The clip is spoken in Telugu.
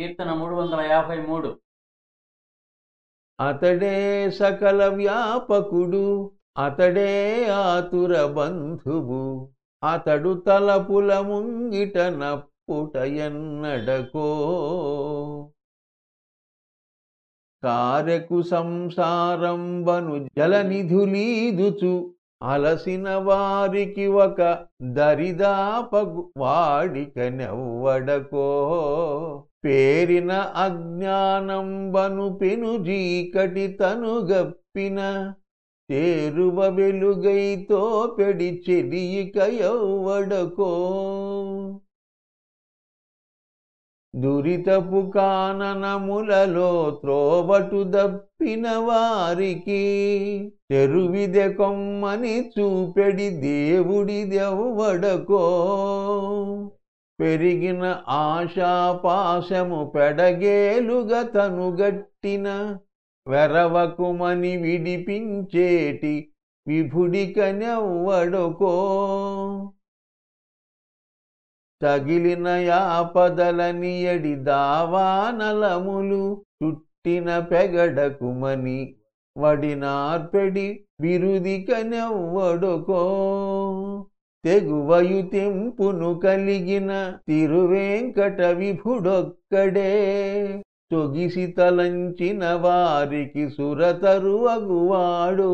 కీర్తన మూడు వందల యాభై మూడు. అతడే సకల వ్యాపకుడు అతడే ఆతుర బంధువు అతడు తలపుల ముంగిట నప్పుట ఎన్నడకో. సంసారం సంసారంబను జలనిధులీదుచు అలసిన వారికి ఒక దరిదాపగు వాడికనెవ్వడకో పేరిన అజ్ఞానంబను పెను జీకటి తను గప్పిన. తేరువ వెలుగైతో పెడి చెడియిక ఎవ్వడకో. దురితపు కాననములలో త్రోబటు దప్పిన వారికి తెరువిదె కొమ్మని చూపెడి దేవుడిదెవ్వడకో పెరిగిన ఆశాపాశము పెడగేలుగా తనుగట్టిన వెరవకుమని విడిపించేటి విభుడికనెవ్వడకో తగిలిన యాపదలనియడి దావానలములు చుట్టిన పెగడకుమని వడినార్పెడి బిరుదికనెవ్వడుకో తెగువయు తెంపును కలిగిన తిరువేంకట విభుడొక్కడే. తొగిసి తలంచిన వారికి సురతరు అగువాడు.